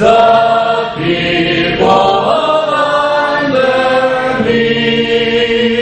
the people under me.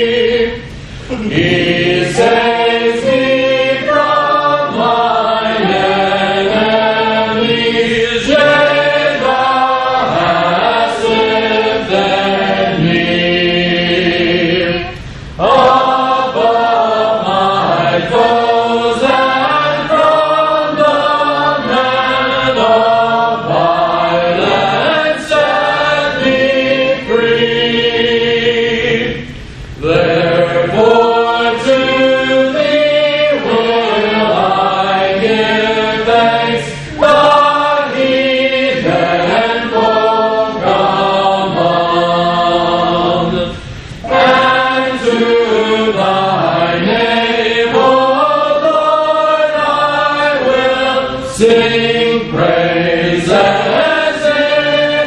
Sing praise in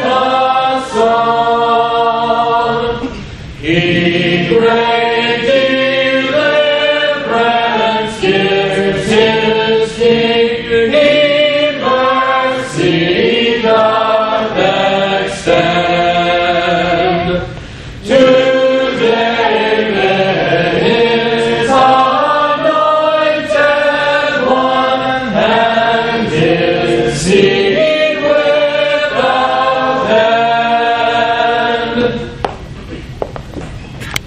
a song. He great deliverance gives his mercy. see.